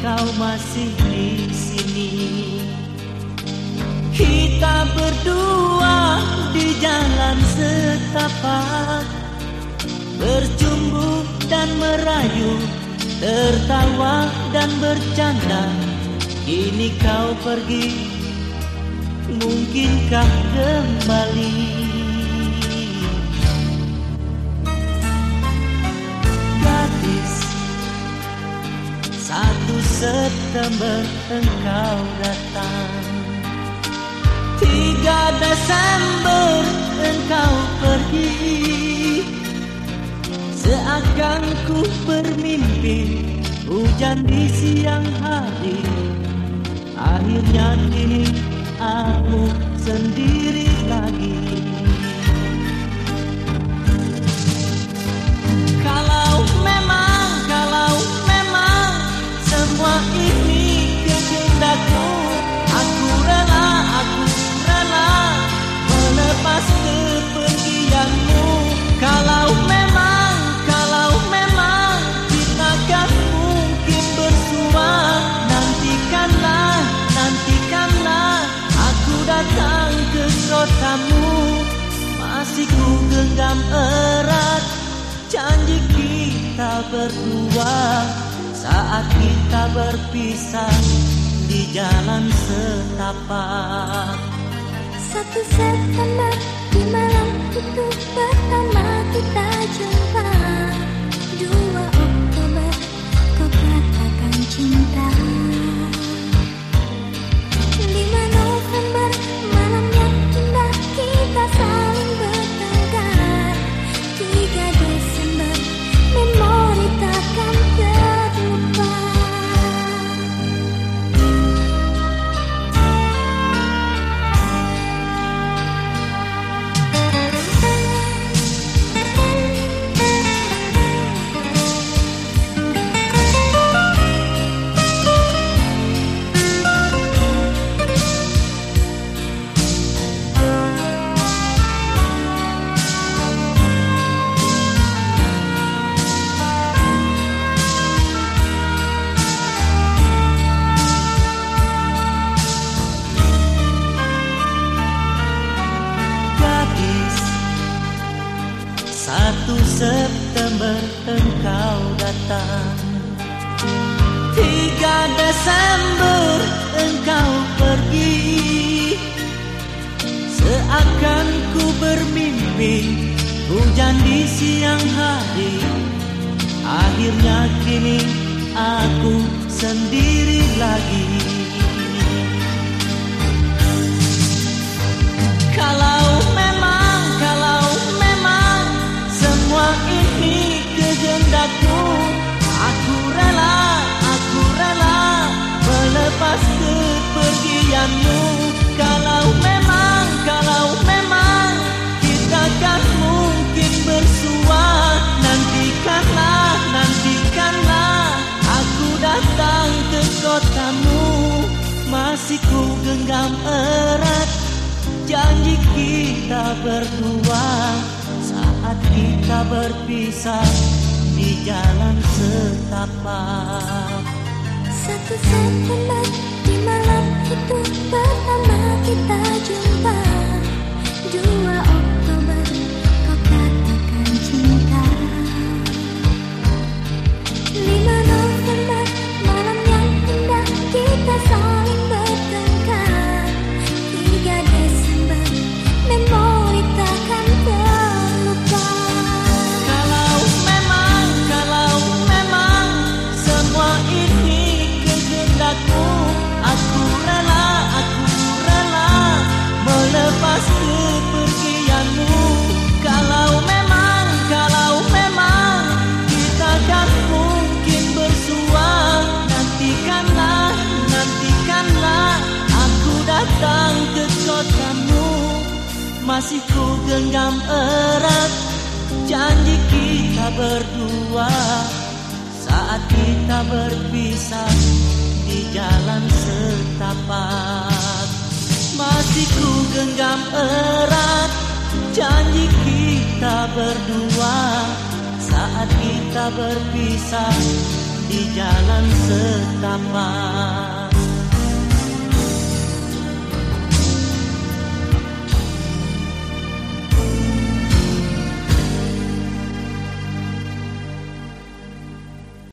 kau masih di sini. Kita berdua di jalan setapak Bercumbu dan merayu Tertawa dan bercanda. Kini kau pergi Mungkinkah kembali September engkau datang. Tiga Desember engkau pergi. Seakan ku bermimpi Hujan di siang hari. Akhirnya kini aku sendiri lagi genggam erat janji kita berdua saat kita berpisah di jalan setapak. Satu September di malam itu pertama September engkau datang. Tiga Desember engkau pergi. Seakan ku bermimpi Hujan di siang hari. Akhirnya kini aku sendiri lagi kepergianmu. Kalau memang, kalau memang Kita kan mungkin bersua Nantikanlah, nantikanlah. Aku datang ke kotamu. Masih ku genggam erat. Janji kita berdua Saat kita berpisah Di jalan setapak. Satu September malam itu kotamu Masih ku genggam erat. Janji kita berdua Saat kita berpisah Di jalan setapak. Masih ku genggam erat Janji kita berdua Saat kita berpisah di jalan setapak